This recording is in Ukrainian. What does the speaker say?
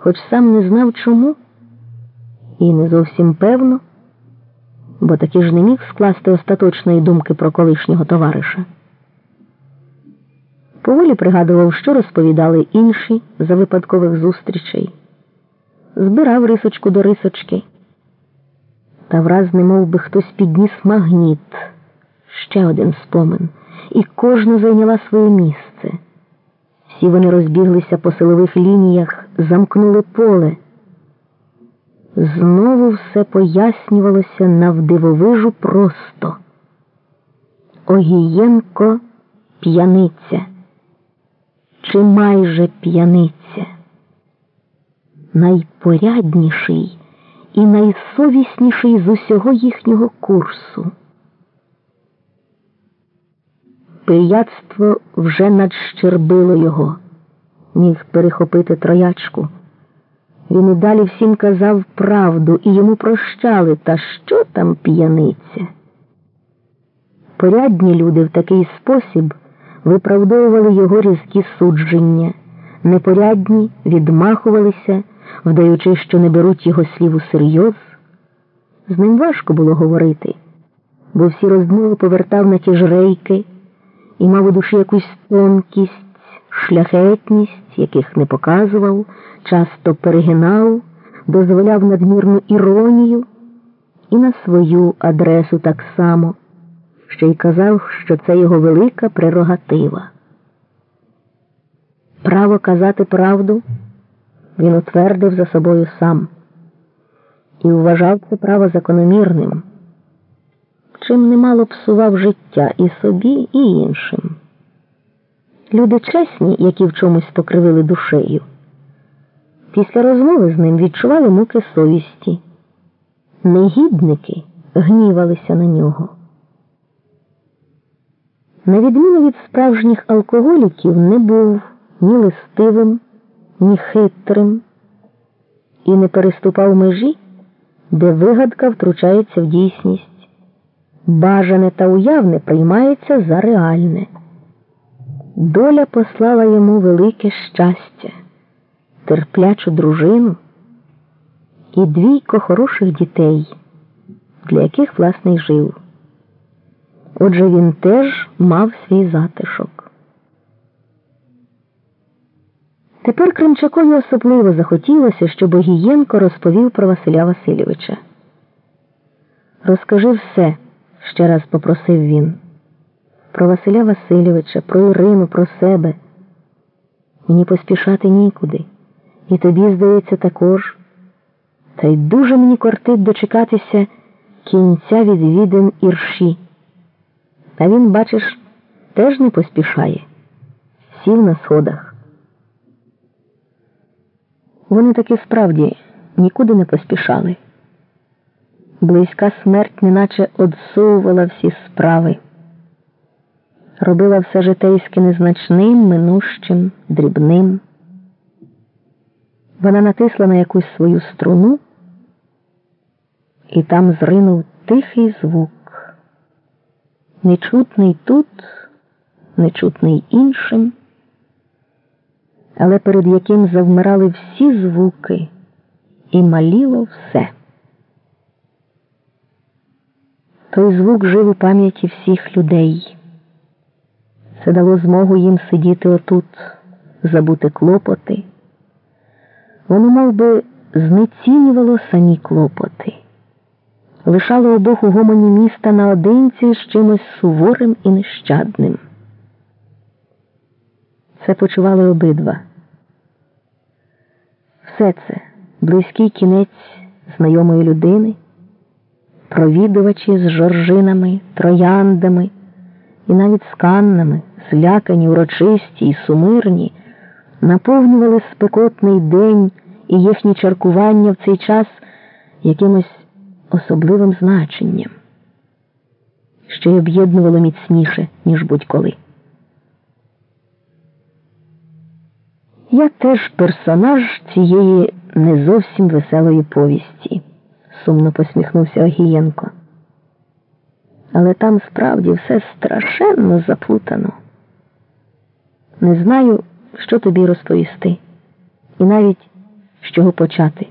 хоч сам не знав чому, і не зовсім певно, бо таки ж не міг скласти остаточної думки про колишнього товариша. Поволі пригадував, що розповідали інші за випадкових зустрічей, збирав рисочку до рисочки, та враз не мов би хтось підніс магніт, ще один спомин, і кожна зайняла своє місце. Всі вони розбіглися по силових лініях, замкнули поле. Знову все пояснювалося навдивовижу просто. Огієнко п'яниця чи майже п'яниця, найпорядніший і найсовісніший з усього їхнього курсу. Пияцтво вже надщербило його, міг перехопити троячку. Він і далі всім казав правду і йому прощали, та що там п'яниця? Порядні люди в такий спосіб виправдовували його різкі судження, непорядні відмахувалися, вдаючи, що не беруть його слів усерйоз. З ним важко було говорити, бо всі розмови повертав на ті ж рейки і мав у душі якусь тонкість, шляхетність, яких не показував, часто перегинав, дозволяв надмірну іронію і на свою адресу так само ще й казав, що це його велика прерогатива. Право казати правду він утвердив за собою сам і вважав це право закономірним, чим немало псував життя і собі, і іншим. Люди чесні, які в чомусь покривили душею, після розмови з ним відчували муки совісті, негідники гнівалися на нього. На відміну від справжніх алкоголіків, не був ні листивим, ні хитрим і не переступав межі, де вигадка втручається в дійсність. Бажане та уявне приймається за реальне. Доля послала йому велике щастя, терплячу дружину і двійко хороших дітей, для яких власне й жив. Отже, він теж мав свій затишок. Тепер Кримчакові особливо захотілося, щоб Огієнко розповів про Василя Васильовича. Розкажи все, ще раз попросив він. Про Василя Васильовича, про Ірину, про себе. Мені поспішати нікуди. І тобі, здається, також. Та й дуже мені кортить дочекатися кінця відвідин ірші. Та він, бачиш, теж не поспішає, сів на сходах. Вони таки справді нікуди не поспішали. Близька смерть неначе одсовувала всі справи, робила все житейське незначним, минущим, дрібним. Вона натисла на якусь свою струну, і там зринув тихий звук нечутний тут, нечутний іншим, але перед яким завмирали всі звуки і маліло все. Той звук жив у пам'яті всіх людей. Це дало змогу їм сидіти отут, забути клопоти. Воно мов би, знецінювало самі клопоти лишало обох у гомоні міста наодинці з чимось суворим і нещадним. Це почували обидва. Все це близький кінець знайомої людини, провідувачі з жоржинами, трояндами і навіть з каннами, злякані, урочисті і сумирні, наповнювали спекотний день і їхні чаркування в цей час якимось особливим значенням, що й об'єднувало міцніше, ніж будь-коли. Я теж персонаж цієї не зовсім веселої повісті, сумно посміхнувся Огієнко. Але там справді все страшенно заплутано. Не знаю, що тобі розповісти, і навіть з чого почати.